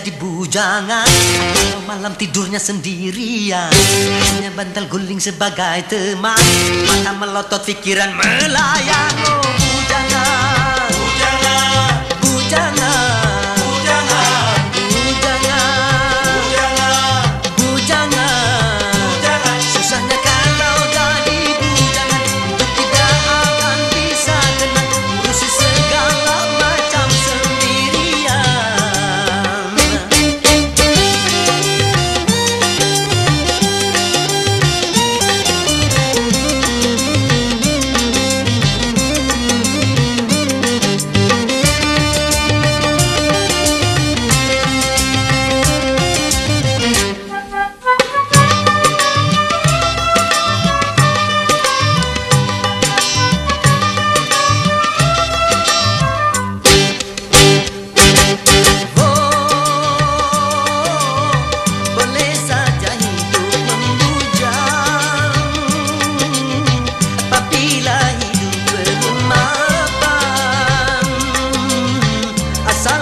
jadi bujangan. Malam tidurnya sendirian. Hanya bantal guling sebagai teman. Mata melotot fikiran melayang.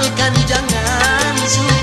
tinggalkan jangan suka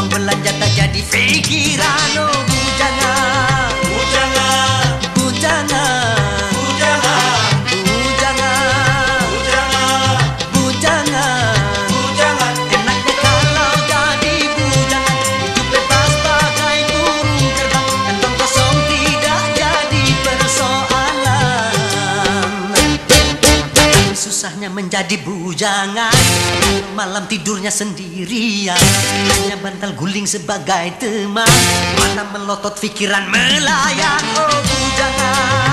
uang belanja tak jadi fikiran. Oh, jangan susahnya menjadi bujangan. Malam tidurnya sendirian Hanya bantal guling sebagai teman. Mata melotot fikiran melayang. Oh bujangan.